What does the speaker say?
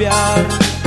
cambiar.